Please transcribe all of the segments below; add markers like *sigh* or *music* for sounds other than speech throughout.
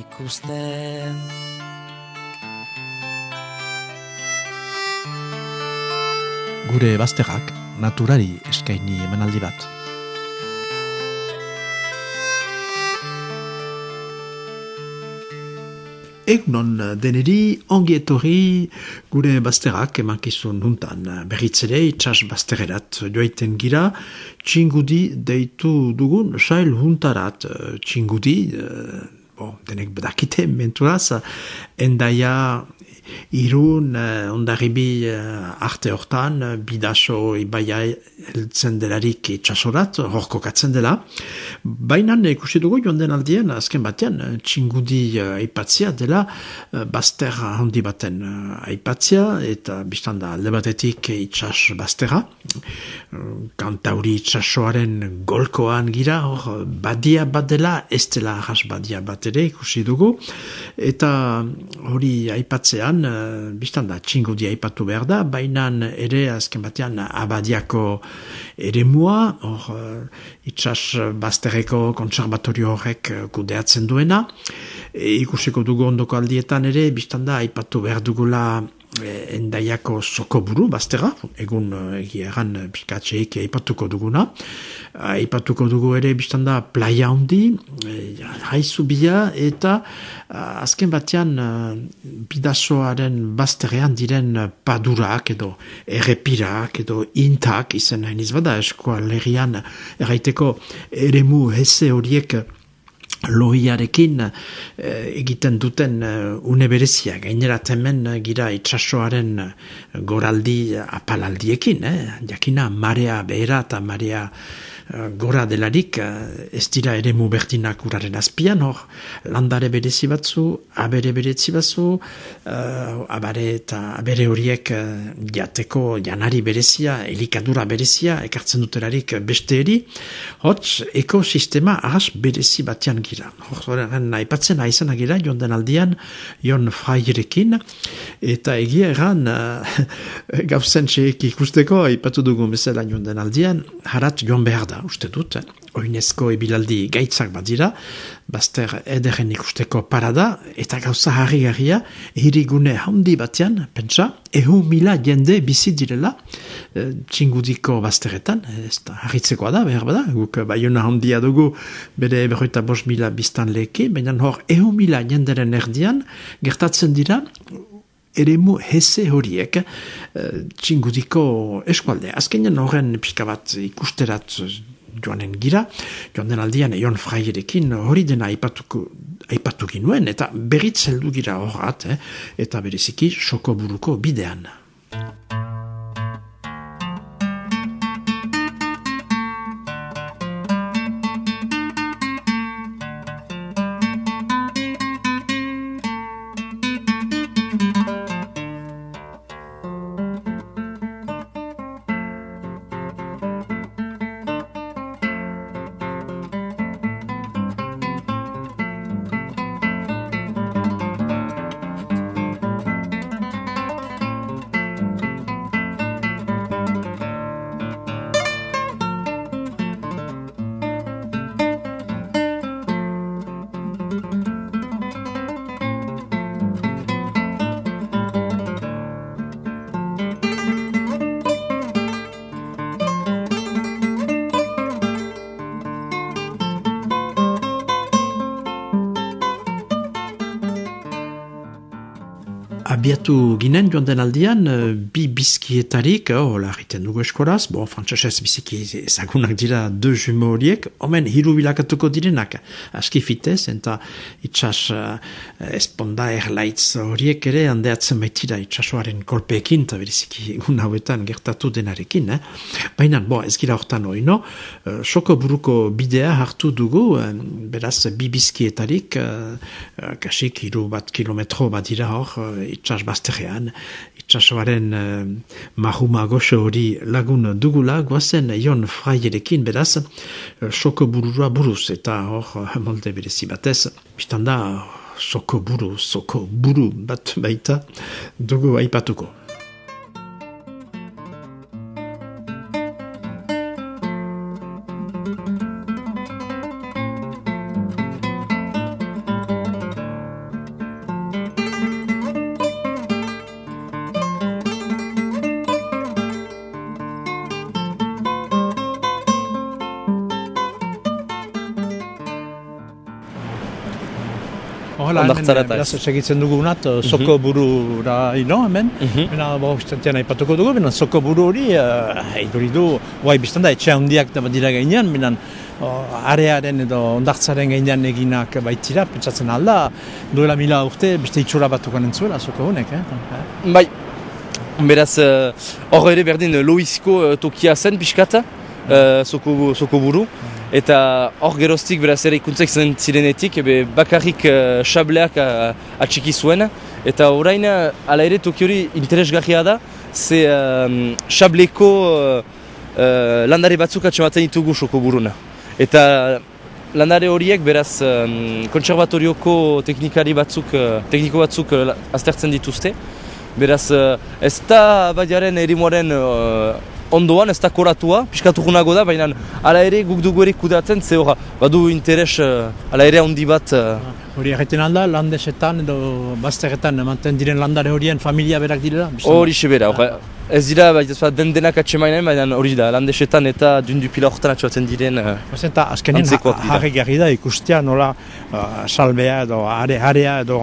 ikusten. Gure bazterrak naturari eskaini emanaldi bat. Egnon deneri ongi etorri gure bazterrak emankizun nuntan berritzere itxas baztererat joaiten gira txingudi deitu dugun sail huntarat txingudi eh, bon, denek bedakite menturaz endaia irun uh, ondarribi uh, arte hortan uh, bidaso ibaia heltzen delarik itxasorat, horko katzen dela. Baina ikusi dugu joan den aldien, azken batean, txingudi uh, aipatzia dela uh, bazter handi baten aipatzia, eta biztan da alde batetik itxas baztera. Uh, kantauri itxasoaren golkoan gira, hor badia bat dela, ez dela ahas badia bat ere ikusi dugu. Eta hori aipatzean, uh, biztan da, txingo dia ipatu behar da, baina ere azken batean abadiako ere mua, hor uh, itxas bazterreko kontserbatorio horrek kudeatzen duena, e, ikusiko dugu ondoko aldietan ere, biztan da, aipatu behar dugula endaiako soko buru, baztera, egun egia egan pixkatxeik aipatuko duguna. Aipatuko dugu ere biztanda playa handi, e, haizu bia, eta azken batean bidasoaren bazterean diren padurak edo errepirak edo intak izen hain izbada eskualerian erraiteko eremu heze horiek lohiarekin eh, egiten duten uh, une berezia. Gainera temen uh, gira itxasoaren goraldi apalaldiekin. Eh? Jakina marea behera eta marea Eh, gora delarik eh, ez dira ere mubertinak uraren azpian, hor landare berezi batzu, abere berezi batzu, uh, abare eta abere horiek jateko janari berezia, elikadura berezia, ekartzen dutelarik beste eri, hotz ekosistema ahas berezi batean gira. Hor, aipatzen aizan agira, jon den aldian, jon fraierekin, eta egia eran, uh, *laughs* gauzen ikusteko, aipatu dugu bezala jon den aldian, harat jon behar da, uste dut, eh? oinezko ebilaldi gaitzak bat dira, bazter ederen ikusteko parada, eta gauza harri-harria, hirigune handi batean, pentsa, ehu mila jende bizi direla, e, txingudiko bazteretan, ez da harritzekoa da, behar bada, guk baiona handia dugu, bere berroita bos mila biztan leke, baina hor, ehu mila jenderen erdian, gertatzen dira, eremu heze horiek uh, txingudiko eskualde. Azkenean horren pixka bat ikusterat joanen gira, joan den aldian eion fraierekin hori dena aipatuko, aipatu ginuen, eta berriz heldu gira horrat, eh, eta bereziki soko buruko bidean. Aldian, eh, bi bizkietarik, oh, hola egiten dugu eskoraz, bon, frantzesez biziki ezagunak dira de jumo horiek, omen hiru bilakatuko direnak, aski fitez, eta itxas uh, esponda erlaitz horiek ere handeatzen baitira itxasoaren kolpeekin, eta beriziki egun hauetan gertatu denarekin, eh? baina, bo, ez gira hortan hori? Uh, soko buruko bidea hartu dugu, beraz, bi bizkietarik, uh, kasik, hiru bat kilometro bat dira hor, itxas bazterrean, itxasoaren uh, mahuma goxo hori lagun dugula, guazen jon fraierekin beraz, uh, soko burua buruz, eta hor molde berezi batez, biztanda, soko buru, soko buru bat baita dugu aipatuko. Eta ez. segitzen dugu unat, uh, soko mhm. burura ino hemen, mm -hmm. bo, istantean aipatuko dugu, bena soko buru hori, uh, du, guai biztanda, etxe handiak da dira gainean, bena arearen edo ondartzaren gainean eginak baitira, pentsatzen alda, duela mila urte, beste itxura batukan entzuela, soko honek, eh? Bai, beraz, hor uh, ere berdin, loizko uh, tokia zen, pixkata, uh, soko, soko buru, Eta hor geroztik beraz ere ikuntzek zen zirenetik, ebe bakarrik uh, xableak uh, atxiki zuen. Eta orain, ala ere toki hori interesgarria da, ze um, xableko uh, uh, landare batzuk atxematen ditugu soko buruna. Eta landare horiek beraz um, kontserbatorioko teknikari batzuk, uh, tekniko batzuk uh, aztertzen dituzte. Beraz, uh, ez da badiaren erimoaren ondoan ez da koratua, piskatu da, baina ala ere guk dugu ere kudatzen, ze hori badu interes uh, ala ere handi bat. Hori egiten alda, landesetan edo bazteretan emanten diren landare horien familia berak direla? Hori sebera, Ez dira, bai, ez bat, den denak atxemainen, baina hori da, landesetan eta dundu pila horretan atxoatzen diren uh, Eta azkenin jarri gari da ikustia nola uh, salbea edo are, area edo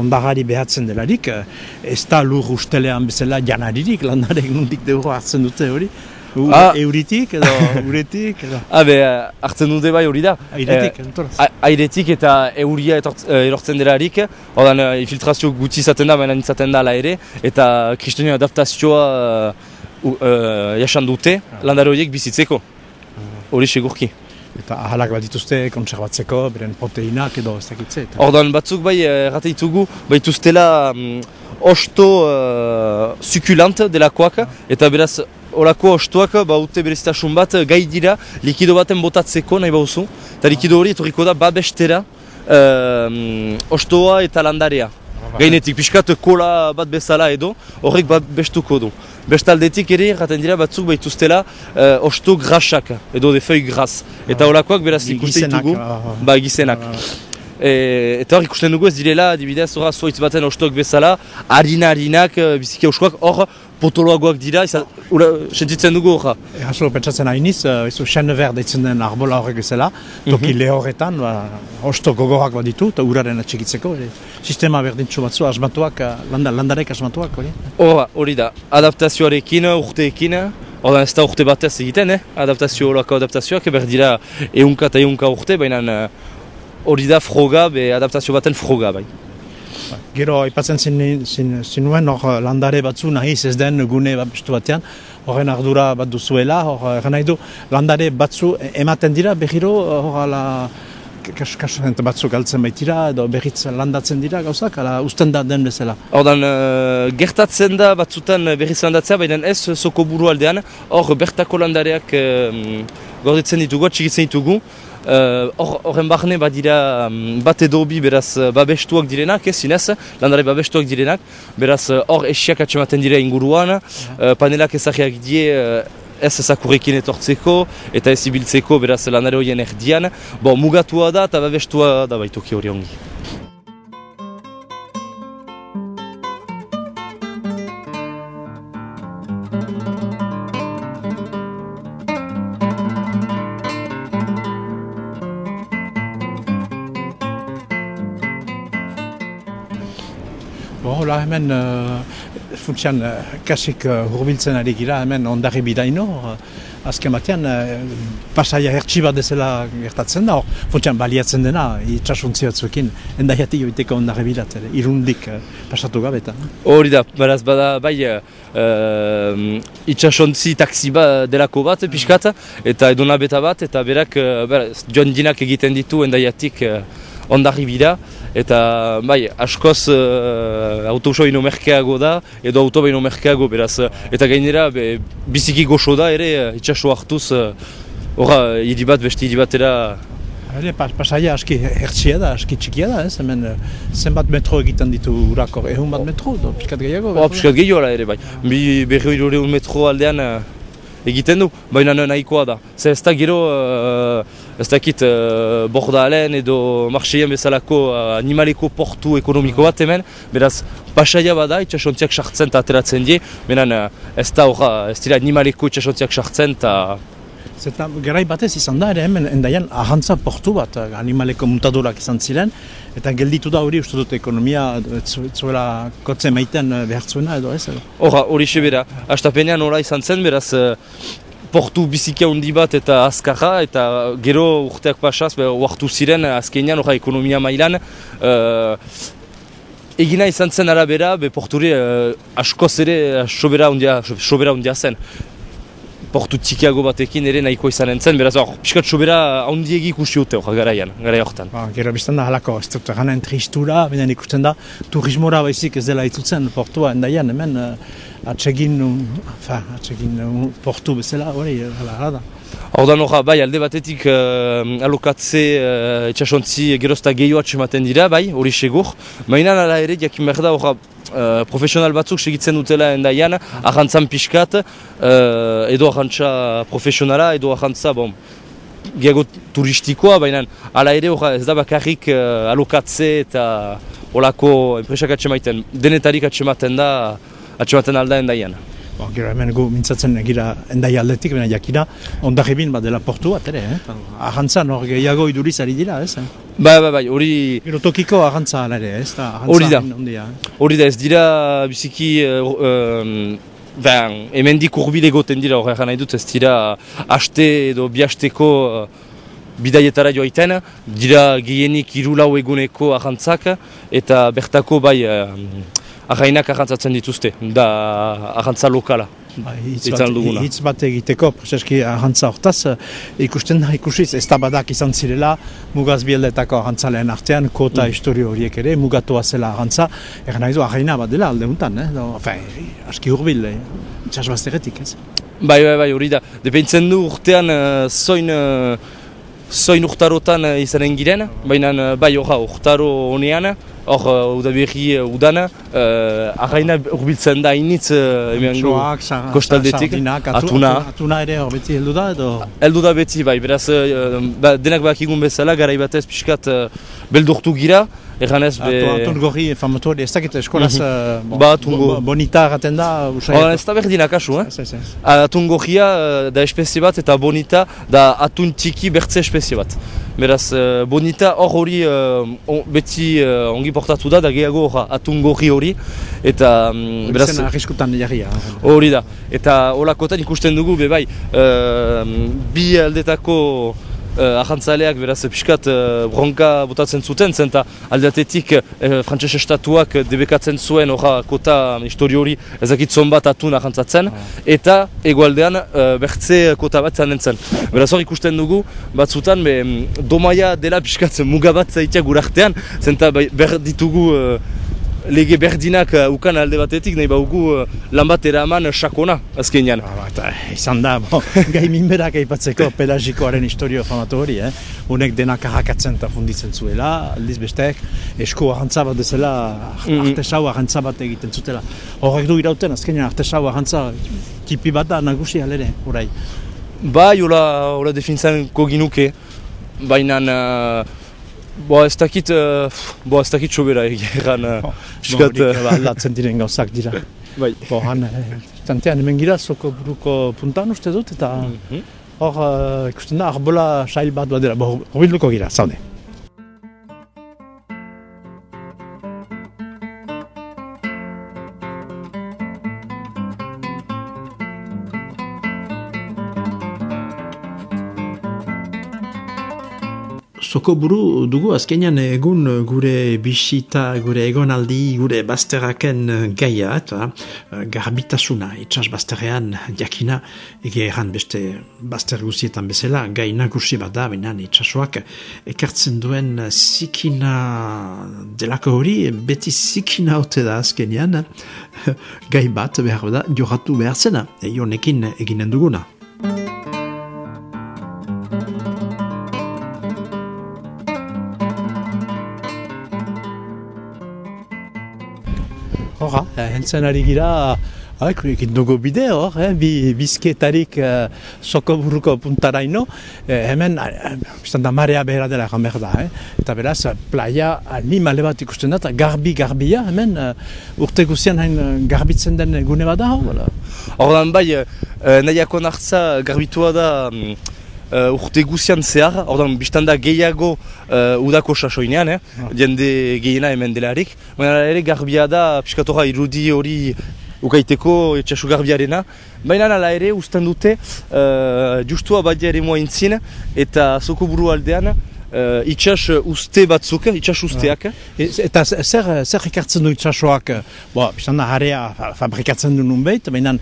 ondagari behatzen delarik, uh, ez da lur ustelean bezala janaririk landarek nundik deuro hartzen dute hori. Ah. Euritik edo *laughs* uretik edo... Habe, ah, hartzen dute bai hori da. Airetik, eh, Airetik eta euria eh, erortzen delarik. Hordan, uh, infiltrazio gutxi izaten da, baina izaten da ere. Eta kristonio adaptazioa uh, uh, jasan dute ah. landaro horiek bizitzeko. Hori segurki. Eta ahalak bat dituzte konservatzeko, beren proteinak edo ez dakitze. Hordan, batzuk bai errate ditugu, bai dituztela um, osto uh, sukulant delakoak, eta beraz Horako ostuak ba, ute berezitasun bat gai dira likido baten botatzeko nahi bauzu. Eta likido hori etorriko da babestera um, ostoa eta landarea. Gainetik pixkat kola bat bezala edo horrek babestuko du. Bestaldetik ere erraten dira batzuk baituztela uh, osto grasak edo de feuille gras. Eta horakoak beraz ikusten ditugu. Ba gizenak. E, eta hor ikusten dugu ez direla, adibidez, horra zoitz baten ostok bezala, harina-harinak, biziki oskoak, hor potoloagoak dira, ura, sentitzen dugu horra. E, Haslo, pentsatzen hainiz, uh, izu xene ver deitzen den arbola horrek ezela, toki mm -hmm. lehorretan, ba, osto gogorak bat ditu, eta uraren atxikitzeko, e, sistema berdintxu batzu, asmatuak, landa, landarek asmatuak, hori? Horra, hori da, adaptazioarekin, urteekin, Oda ez da urte batez egiten, eh? adaptazio horako adaptazioak, berdira eunka eta eunka urte, baina hori da froga, be adaptazio baten froga, bai. Gero, ipatzen zinuen, hor landare batzu nahiz ez den gune bat bestu batean, horren ardura bat duzuela, hor nahi du, landare batzu ematen dira, behiro, hor ala, kaskasen batzuk galtzen baitira, edo berriz landatzen dira gauzak, ala usten da den bezala. Hordan, uh, gertatzen da batzutan berriz landatzea, baina ez soko buru aldean, hor bertako landareak uh, gordetzen ditugu, txigitzen ditugu, Eh, horren uh, barne badira um, bat edo bi beraz uh, babestuak direnak, ez zinez, landare babestuak direnak, beraz uh, hor esiak atxematen dira inguruan, uh, panelak ezagiak die uh, ez ezakurrekin etortzeko eta ez ibiltzeko beraz landare horien erdian, bon, mugatua da eta babestua da baituki hori ongi. Hemen, uh, funtsian, uh, kasik uh, hurbiltzen ari gira, hemen ondarri bidaino, uh, azken batean, uh, pasaia hertsi bat dezela gertatzen da, hor, funtsian baliatzen dena, itxasuntzi batzuekin, endaiatik joiteko ondarri bidat, ere, irundik uh, pasatu gabeta. Hori da, beraz bada, bai, uh, itxasontzi taksi ba delako bat, pixkat, eta edona beta bat, eta berak, uh, beraz, joan dinak egiten ditu endaiatik uh, ondarri bida, eta bai, askoz uh, autoso ino merkeago da, edo auto baino merkeago, beraz, eta gainera, be, biziki goxo da ere, uh, itxaso hartuz, horra, uh, hiri bat, beste hiri batera, Ere, pas, pasaia aski hertsia da, aski txikia da, ez, hemen eh, zenbat metro egiten ditu urakor, ehun bat metro, do, piskat gehiago? Oh, piskat gehiago ere, bai. Bi berri metro aldean egiten du, baina nahikoa da. Zer ez da gero, uh, ez dakit, uh, borda alen edo marxeian bezalako uh, animaleko portu ekonomiko bat hemen, beraz, pasaia bada, itxasontziak sartzen eta ateratzen die, benan uh, ez da horra, ez dira animaleko itxasontziak sartzen eta Zeta, gerai batez izan da, ere hemen endaian ahantza portu bat, animaleko mutadorak izan ziren, eta gelditu da hori uste dut ekonomia zuela kotze maiten behartzuena edo ez? Horra, hori sebera. Astapenean hori izan zen, beraz, portu bizikia hundi bat eta azkarra, eta gero urteak pasaz, uartu ziren azkenean horra ekonomia mailan, uh, Egina izan zen arabera, be porturi uh, askoz ere hundia, sobera hundia zen portu txikiago batekin ere nahiko izan entzen, beraz hor, piskat sobera haundiegi ikusi dute hor garaian, garai horretan. Ba, gero biztan da halako, ez dut gana tristura, binen ikusten da, turismora baizik ez dela itutzen portua endaian, hemen uh, atsegin, fa, atsegin uh, portu bezala, hori, hala da. Hor da noja, bai, alde batetik uh, alokatze uh, etxasontzi gerozta gehioa txematen dira, bai, hori segur. Mainan ala ere, jakin behar da, Uh, profesional batzuk segitzen dutela endaian, ahantzan pixkat, uh, edo ahantza profesionala, edo ahantza, bon, geago turistikoa, baina ala ere ez da bakarrik uh, alokatze eta olako enpresak atxemaiten, denetarik atxematen da, atxematen alda endaian. Bo, gero hemen gu mintzatzen gira endai aldetik, baina jakina ondari bin bat dela portu bat, ere, eh? Ahantza nor gehiago iduriz ari dira, ez? Eh? Bai, bai, bai, hori... Gero tokiko ahantza ere, ez da? Hori da, hori da, ez dira biziki... Uh, um, Ben, hemen dik urbile goten dira horre nahi dut, ez dira haste edo bihasteko uh, bidaietara joaiten, dira gehienik irulau eguneko ahantzak, eta bertako bai ahainak ahantzatzen dituzte, da ahantza lokala. Ba, hitz, bat, hitz bat egiteko, prezeski ahantza hortaz, ikusten da ikusiz, ez da badak izan zirela, mugaz bieldetako ahantzaleen artean, kota mm. historio horiek ere, mugatua zela ahantza, egan nahi du ahaina bat dela alde untan, eh? Do, fein, aski hurbil, eh? txasbazteretik, ez? Bai, bai, bai, hori da. Depeintzen du urtean, uh, zoin, uh, zoin urtarotan uh, izanen giren, baina uh, bai, urtaro honean, hor uh, udaberri udana, uh, arraina urbiltzen da initz uh, kostaldetik, atuna. Atuna ere hor beti heldu da edo? Heldu da beti bai, beraz uh, ba, denak bakigun bezala, garaibatez pixkat uh, beldurtu gira, Erranez be... Atun gorri famatu hori, ez dakit eskolaz mm -hmm. ba, bo, bonita erraten da usai? Ez da berdina kasu, eh? Atun gorria da espezie bat eta bonita da atun txiki bertze espezie bat. Beraz, bonita hor hori uh, beti uh, ongi portatu da, da gehiago hori atun gorri hori. Eta, um, beraz... Zena arriskutan jarria. Hori da. Eta holakotan ikusten dugu, be bai, uh, bi aldetako uh, ahantzaleak beraz pixkat uh, bronka botatzen zuten zen eta aldatetik uh, frantses estatuak debekatzen zuen horra kota histori hori ezakitzon bat atun ahantzatzen ah. eta egualdean uh, bertze kota bat zanen zen. Beraz hor ikusten dugu batzutan be, domaia dela pixkat mugabat zaitea gurartean zen eta ber ditugu lege berdinak uh, ukan alde batetik, nahi baugu uh, lan bat eraman sakona azkenean. Ba, ba, izan da, bo, *laughs* gai minberak aipatzeko *laughs* pelagikoaren historio famatu hori, eh? Unek denak ahakatzen eta funditzen zuela, aldiz bestek, esko ahantza bat dezela, mm -hmm. artesau ahantza bat egiten zutela. Horrek du irauten, azkenean artesau ahantza kipi bat da nagusi alere, orai. Bai, hola, hola defintzen koginuke, baina... Uh, Bo, ez dakit, uh, bo, ez dakit sobera egeran. Uh, Piskat... Bo, uh, aldatzen diren gauzak dira. *laughs* Bai. Bo, han, tantean, hemen gira, soko buruko puntan uste dut, eta mhm. hor, uh, ikusten da, arbola sail bat badera. Bo, hobilduko gira, zaude. Soko buru dugu azkenean egun gure bisita, gure egonaldi, gure bazterraken gaia, eta uh, garbitasuna, itxas bazterrean jakina, ege erran beste bazter guzietan bezala, gai nagusi bat da, binan itxasoak ekartzen duen zikina delako hori, beti zikina hote da azkenean, *laughs* gai bat behar da, johatu behar zena, e, eginen duguna. Hora, heltzen ari gira, egin dugu bide hor, eh, bi, bizkietarik uh, soko buruko puntaraino, eh, hemen, eh, biztan da marea behera dela behar da, eh? eta beraz, playa animale bat ikusten da, eta garbi garbia, hemen, uh, urte guzian hain garbitzen den gune bat da, hor? Hordan bai, uh, nahiako nartza garbitua da, um, uh, urte guzian zehar, ordan biztanda gehiago uh, udako sasoinean, eh? Ah. jende gehiena hemen delarik. Baina ere garbia da, piskatora irudi hori ukaiteko etxasu garbiarena. Baina ala ere usten dute, uh, justua badia ere moa intzin, eta zoko buru aldean, uh, itxas uste batzuk, itxas usteak. E, eta zer, zer ekartzen du itxasoak, bo, bizan da harea fabrikatzen du nun behit, baina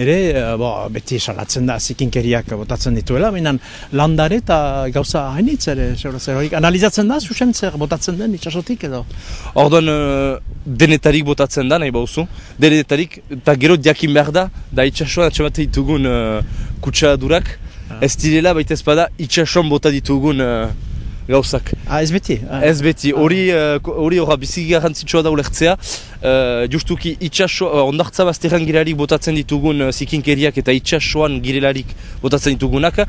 ere, bo, beti salatzen da zikinkeriak botatzen dituela, baina landare eta gauza hainitz ere, zer, zer, analizatzen da, zuzen zer botatzen den itxasotik edo? Orduan, denetarik botatzen da, nahi bauzu, denetarik, eta gero diakin behar da, da itxasoan atxamate ditugun uh, kutsadurak, ez direla baita ezpada itxasoan bota ditugun gauzak. Ah, ez beti? Ah. Ez beti, hori ah. hori uh, biziki garrantzitsua da ulertzea. Uh, justuki itxaso, uh, ondartza bazterran girearik botatzen ditugun uh, zikinkeriak eta itxasoan girelarik botatzen ditugunak.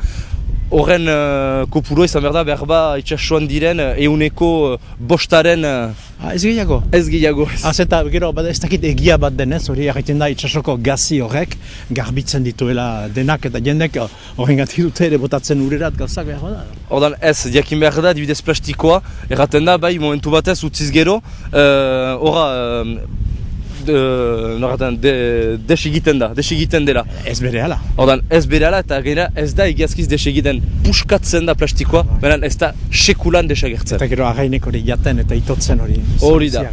Horren uh, kopuro izan behar da, behar ba itxasoan diren uh, euneko uh, bostaren... Uh, ah, ez gehiago? Ez gehiago. Ah, zeta, gero, ez dakit egia bat denez, hori egiten da itxasoko gazi horrek garbitzen dituela denak eta jendek horren gati dute ere botatzen urerat gauzak behar da. Hordan ez, diakin behar da, dibidez plastikoa, erraten da, bai, momentu batez, utziz gero, horra, uh, de, de, desigiten da, desigiten dela. Ez bere ala. Ordan ez bere ala eta gaina ez da egiazkiz desegiten puskatzen da plastikoa, baina ez da sekulan desagertzen. Eta gero againek hori jaten eta itotzen hori. Hori da.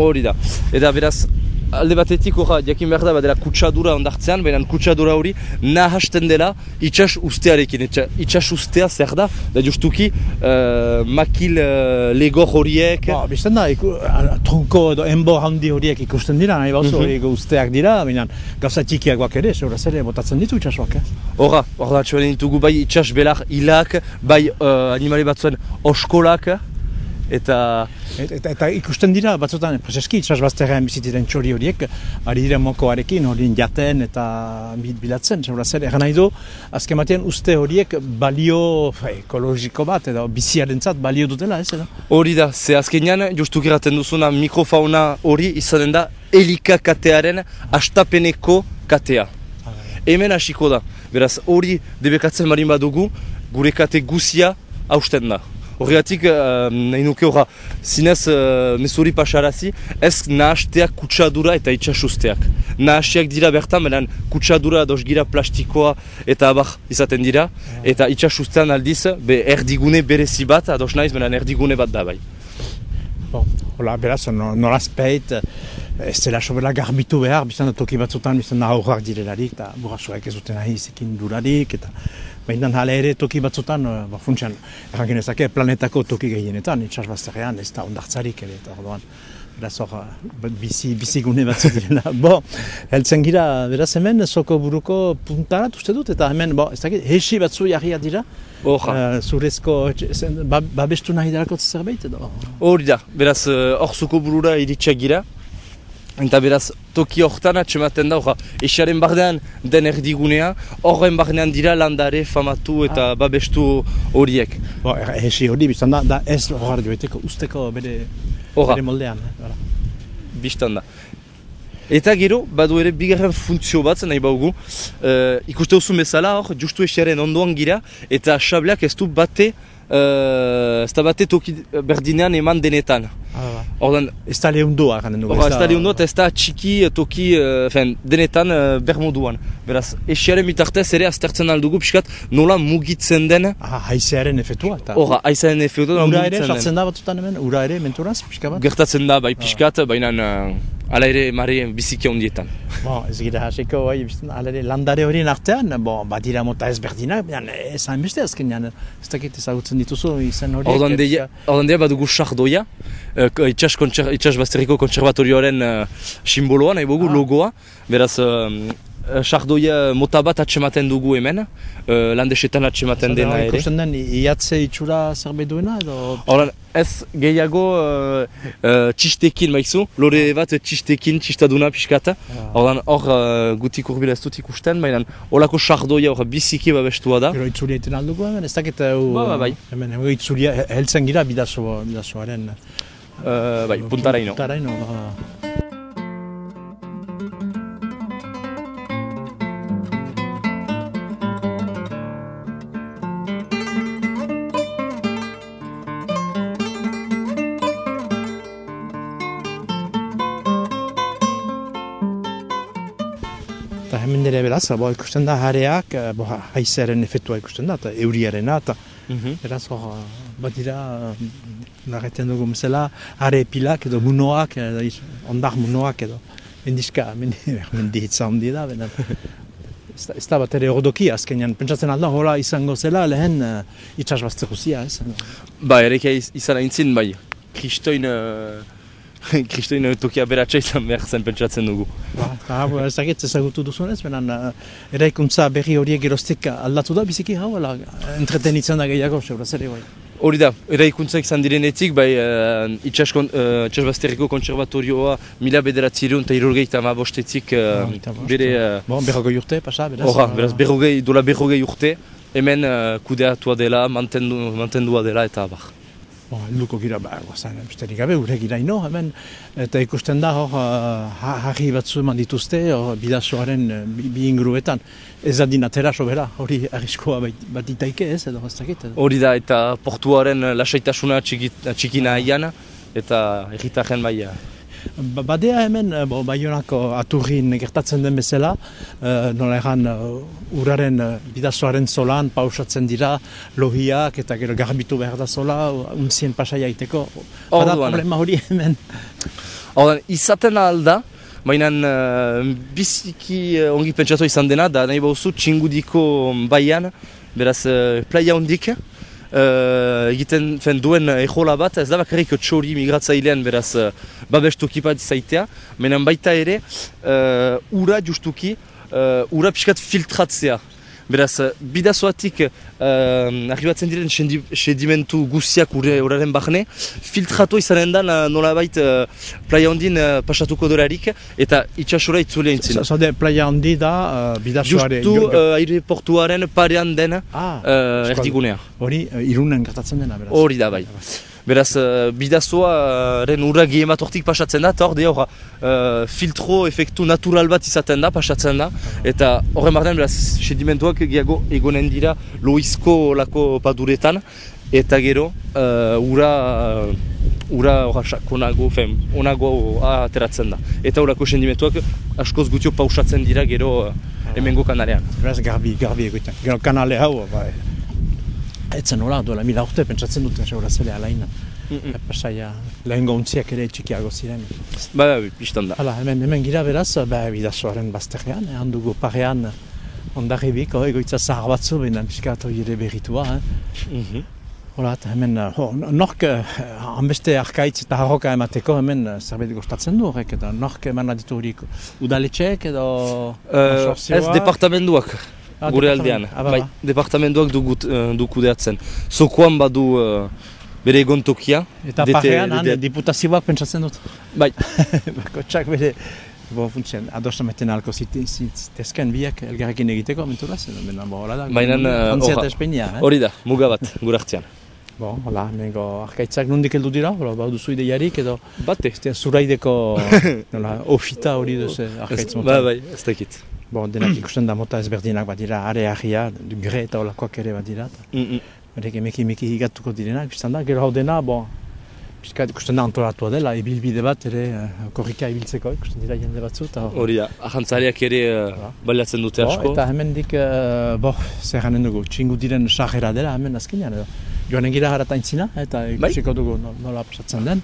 Hori da. Eta beraz, alde batetik horra jakin behar da badela kutsadura ondartzean, baina kutsadura hori nahasten dela itxas ustearekin. Itxas ustea zer da, da justuki uh, makil uh, lego horiek. Ba, bizten da, iku, tronko edo enbo handi horiek ikusten dira, nahi bauzu mm -hmm. usteak dira, baina gauza txikiagoak ere, zeura zer botatzen ditu itxasoak. Eh? Horra, horra ditugu bai itxas belar hilak, bai uh, animale batzuen oskolak, eta... Eta, eta ikusten dira, batzutan, prezeski, itxasbazterrean bizitiren txori horiek, ari dira mokoarekin, horien jaten eta bilatzen, zaura zer, egan nahi du, azken batean uste horiek balio ekologiko bat, edo biziaren zat, balio dutela, ez edo? Hori da, ze azkenean, justuk erraten duzuna, mikrofauna hori izanen da, elika katearen astapeneko katea. Hemen hasiko da, beraz, hori debekatzen marin badugu, gure kate guzia hausten da. Horregatik, uh, nahi nuke horra, zinez uh, mesuri pasarazi, ez nahasteak kutsadura eta itxasusteak. Nahasteak dira bertan, benen kutsadura doz gira plastikoa eta abar izaten dira, eta itxasustean aldiz, be erdigune berezi bat, ados naiz, benen erdigune bat da bai. Bon, hola, beraz, noraz peit, ez zela sobera garbitu behar, bizan da toki batzutan, bizan da aurrak direlarik, eta burrasuak ez duten ahi zekin durarik, eta Baina hala ere toki batzutan, uh, ba, funtsan, errankin ezake planetako toki gehienetan, itxas bazterrean, ez da ondartzarik ere, eta orduan, beraz hor, bizi, bizi gune batzu *laughs* direna. bo, heltzen gira, beraz hemen, soko buruko puntarat uste dut, eta hemen, bo, ez dakit, hesi batzu jarria dira. Uh, zurezko, babestu ba nahi darako zerbait edo? Hori da, beraz, hor uh, soko burura iritsak gira, Eta beraz, toki horretan atxematen da, esaren bardean den erdigunea, horren bardean dira landare, famatu eta ah. babestu horiek. Bo, esi hori biztan da, da ez horra joeteko usteko bere, bere moldean. Eh? Bistan da. Eta gero, badu ere bigarren funtzio bat, nahi baugu, uh, ikuste duzu bezala hor, justu esaren ondoan gira, eta xableak ez du bate uh, ez da bate toki berdinean eman denetan. Ah, Ordan, ez da lehundua, ganen dugu. Hora, ez da lehundua eta ez da txiki eh, toki, uh, fen, denetan uh, bermoduan. Beraz, esiaren bitartez ere aztertzen aldugu pixkat nola mugitzen den, Ah, haizearen efetua. hora, aizaren efeutu nola Ura ere, sartzen da batzutan hemen? Ura ere, menturaz, pixka bat? Gertatzen da, bai pixkat, baina uh, ala ere mare biziki ondietan. Bon, ez gira hasiko, bai, bizten, ala ere, landare horien artean, bon, badira mota ezberdinak, baina ez hainbeste azkenean, ez dakit ezagutzen dituzu izen horiek. Ordan deia, ordan deia badugu sardoia, uh, itxas, kontser, itxas bazterriko kontserbatorioaren uh, simboloa, nahi bogu, logoa, beraz, uh, sardoia mota bat atsematen dugu hemen, uh, landesetan atsematen dena ere. Ikusten den, iatze itxura zerbait duena, edo... Horan, ez gehiago uh, uh, txistekin maizu, lore bat txistekin, txistaduna pixkata. Horan, hor uh, gutik urbila ez dut ikusten, baina holako sardoia hor biziki babestua da. Gero itzulia egiten aldugu hemen, ez dakit... Uh, Ba, ba, bai. Hemen, hemen itzulia, he- heltzen gira bidazo, bidazoaren... Uh, bai, puntaraino. Puntaraino, ba. Beraz, bo, ikusten da hareak, eh, bo, haizearen efektua ikusten da, eta euriarena, eta Mhm. beraz, hor, bat dira, narretzen dugu mesela, hare pilak edo munoak, edo iz- ondar munoak edo, mendizka, mendi, *laughs* mendi hitza hondi da, benen. Ez da, ez da bat ere ordoki azkenean, pentsatzen alda, hola izango zela, lehen uh, itxas bazteruzia, ez? Ba, erekia iz, izan aintzin, bai, kristoin, uh, *laughs* kristoin tokia beratxa izan behar zen pentsatzen dugu. Ba, eta hau, ez dakit ezagutu duzunez, benen, uh, eraikuntza berri horiek geroztik aldatu da, biziki hau, ala, entretenitzen da gehiago, seuraz ere, bai. Hori da, eraikuntza izan direnetik, bai uh, itxas, kon, uh, itxas konservatorioa mila bederatzireun eta irurgeita ma bostetik uh, bost, bere... eh. Uh, Bon, berrogei urte, pasa, beraz. Horra, beraz, berrogei, dola berrogei urte, hemen uh, kudeatua dela, mantendu, mantendua dela eta abar. Bon, helduko gira, ba, guazan, besterik gabe, ure gira ino, hemen, eta ikusten da, hor, uh, ha- harri batzu eman dituzte, hor, bidazoaren uh, bi, bi inguruetan. Ez adin atera sobera, hori arriskoa bat itaike ez, edo ez dakit. Hori da, eta portuaren lasaitasuna txikina aiana, eta erritaren bai, uh, Ba, badea hemen, eh, bo, baionako aturrin gertatzen den bezala, uh, nola egan, uh, uraren bidazoaren zolan pausatzen dira lohiak eta gero garbitu behar da zola, untzien pasaia iteko. Bada Orduan. problema hori hemen. Ordan, izaten alda, baina uh, biziki uh, ongi pentsatu izan dena, da nahi bauzu txingudiko baian, beraz uh, playa hondik, uh, egiten fen duen ejola bat, ez da bakarrik txori migratzailean beraz uh, babestuki bat izaitea, menen baita ere uh, ura justuki, uh, ura pixkat filtratzea. Beraz, bidazoatik uh, arribatzen diren sedimentu guziak ure uraren bahne, filtratu izanen da nolabait uh, playa hondin uh, pasatuko dorarik eta itxasora itzulea intzin. Zade, playa handi da, uh, bidazoare... Justu uh, aireportuaren parean den uh, Ah, eskualde. erdigunea. Hori, uh, irunen gertatzen dena, beraz. Hori da bai. Beraz, uh, bidazoaren urra gehiemat hortik pasatzen da, eta hor, hor, uh, filtro efektu natural bat izaten da, pasatzen da, eta horren barren, beraz, sedimentuak gehiago egonen dira loizko lako paduretan, eta gero, uh, ura, uh, ura horra sakonago, fem, onago ateratzen da. Eta horako sedimentuak askoz gutio pausatzen dira gero uh, hemengo kanalean. Beraz, garbi, garbi egiten. Gero kanale hau, bai. Etzen nola, duela mila urte, pentsatzen duten seuraz ere alaina. Pasaia, lehen gauntziak ere txikiago ziren. Ba, ba, pistan da. Hala, hemen, hemen gira beraz, ba, bidazoaren bazterrean, eh, handugu parean ondarribik, oh, egoitza zahar batzu, behinan piskat hori ere berritua. Eh. Mhm. Hola, eta hemen, eh, ho, nork eh, hanbeste arkaitz eta harroka emateko hemen eh, zerbait gostatzen du horrek, eta nork eman ditu horik udaletxeek edo Uh, ez departamenduak. Ah, gure aldean. ah, ba, bai, ba. departamentuak du, gut, uh, du kudeatzen. Zokoan badu uh, bere egon tokia. Eta han, DT. diputazioak pentsatzen dut. Bai, *laughs* Bakotxak bere, bo, funtzen, adostameten alko zitezken biak elgarrekin egiteko, menturaz, bo, hola da. Baina, eh, eh? hori da, muga bat, gure hartzean. Bo, hola, mengo, arkaitzak nondik heldu dira, hola, bau duzu ideiarik, edo, Bate. Zuraideko, *laughs* nola, ofita hori duz, eh, arkaitz. Ba, bai, ez dakit. Bo, denak ikusten da mota ezberdinak badira, are ahia, gre eta olakoak ere badira. eta Mm -mm. Horek emeki emeki higatuko direnak, biztan da, gero hau dena, bon, Piskat ikusten da antolatua dela, ibilbide bat ere uh, korrika ibiltzeko, ikusten dira jende batzu. eta Hori da, ahantzariak ere uh, baliatzen dute Bo, asko. eta hemen dik, uh, bo, zer ganen dugu, txingu diren sajera dela hemen azkenean edo. Joan egira harata intzina, eta ikusiko dugu no- nola pasatzen den.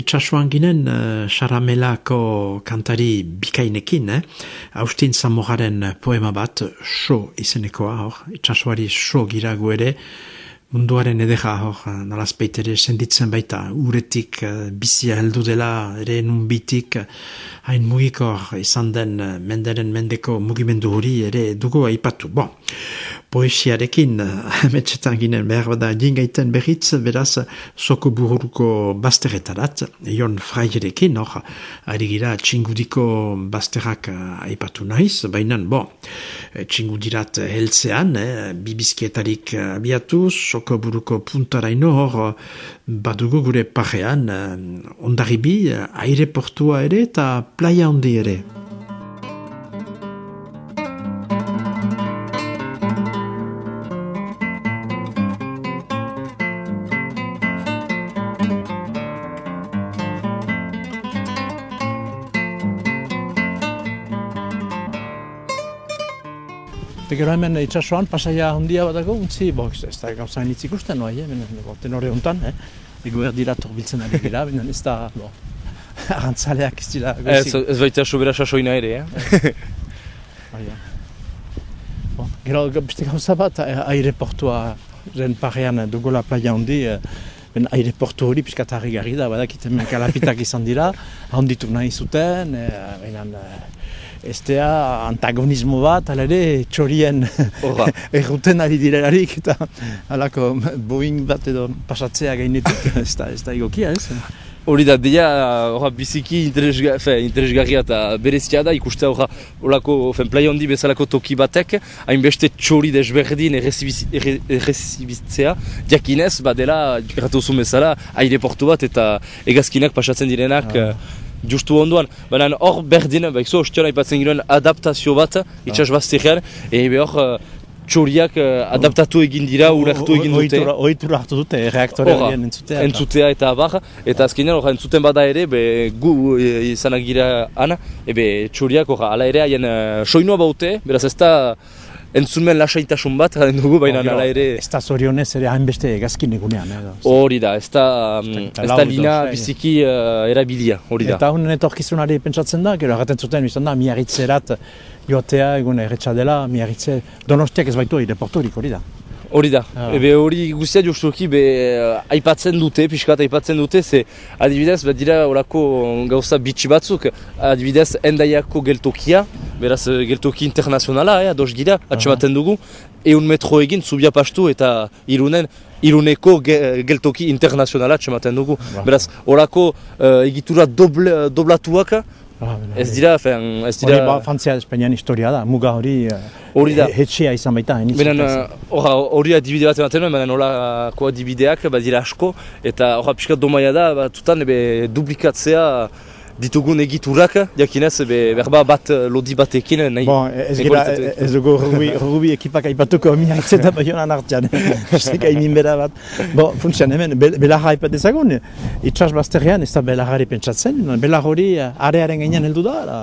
Itxasuan ginen uh, Xaramelako kantari bikainekin, eh? Austin Zamoraren poema bat, so izenekoa, hor, itxasuari so giragu ere, munduaren edera hor, nalazpeit ere senditzen baita, uretik uh, bizia heldu dela, ere nun bitik, hain mugikor izan den menderen mendeko mugimendu hori ere dugu aipatu. Bon, poesiarekin *laughs* ametsetan ginen behar bada jingaiten berriz, beraz, soko bururuko bazterretarat, Ion Fraierekin, hor, ari gira txingudiko bazterrak uh, aipatu naiz, baina, bon, txingudirat heltzean, eh, bibizkietarik abiatuz, soko buruko puntaraino hor, badugu gure parean, ondaribi, aireportua ere eta playa handi ere. Gero hemen itxasoan, pasaia handia bat dago, untzi, bo, ez da gauza nitz ikusten noa, eh, benen, bo, tenore honetan, eh, ego erdira torbiltzen ari gira, benen ez da, bo, *laughs* arantzaleak ez dira Ez, ez baita sobera sasoina ere, eh? *laughs* Baina. Bo, gero beste gauza bat, eh, aireportua ren parean dugula playa handi, eh, ben aireportu hori pixkat harri garri da, badakit hemen kalapitak izan dira, *laughs* handitu nahi zuten, eh, bainan, eh, da antagonismo bat, ala ere txorien *laughs* erruten ari direlarik eta halako Boeing bat edo pasatzea gainetik, *laughs* ez da, ez da egokia, ez? Hori da, deia, horra, biziki interesgarria eta berezia da, ikustea horra, horako, fen, playa handi bezalako toki batek, hainbeste txori desberdin errezibitzea, jakinez, badela, erratu zuen bezala, aireportu bat eta egazkinak pasatzen direnak, Ah. Justu onduan. Baina hor berdin, baikzo, ostion aipatzen giroen adaptazio bat, itxas bazterrean, ebe hor, eh, txoriak eh, adaptatu egin dira, urartu egin dute. Ohitura hartu dute, reaktore horien entzutea. eta- entzutea eta abar, eta azkenean horra entzuten bada ere, be, gu e, izanak gira ana, ebe txuriak horra, ala ere haien uh, soinua baute, beraz ez da entzumen lasaitasun bat, garen dugu, baina ala ere Ez da zorionez ere hainbeste egazkin egunean. Eh, da. hori da, ez da, mm, ez da edo lina sei. biziki uh, erabilia, hori da. Eta honen etorkizunari pentsatzen da, gero erraten zuten biztan da, miarritzerat joatea, egun erretxa dela, miarritze, donostiak ez baitu aireporturik hori da. Hori da, Ah. ebe hori guztia justuki be eh, aipatzen dute, pixkat aipatzen dute, ze adibidez, bat dira horako gauza bitxi batzuk, adibidez, endaiako geltokia, beraz eh, geltoki internazionala, eh, ados gira, atxematen dugu, eun metro egin, zubia pastu eta irunen, iruneko ge, geltoki internazionala atxematen dugu. Beraz, horako eh, egitura doble, doblatuak, Ah, ez dira, fen, ez Hori dira... ba, Frantzia Espainian historia da, muga hori eh, Hori da. he- hetxea izan baita. hain izan Benen, horra, hori adibide bat ematen nuen, baina horako adibideak badira asko, eta horra pixkat domaia da, batutan ebe duplikatzea ditugun egiturak, jakinez, ebe berba bat eh, lodi batekin nahi. Bon, ez nahiko gira, ez dugu rugby, rugby ekipak aipatuko *laughs* miarritze eta *laughs* baionan hartzean. *laughs* Zeka inin bera bat. Bo, funtsian hemen, be, belarra aipat ezagun, itxas bazterrean ez da belarrari pentsatzen, belar hori eh, arearen gainean heldu da, ala.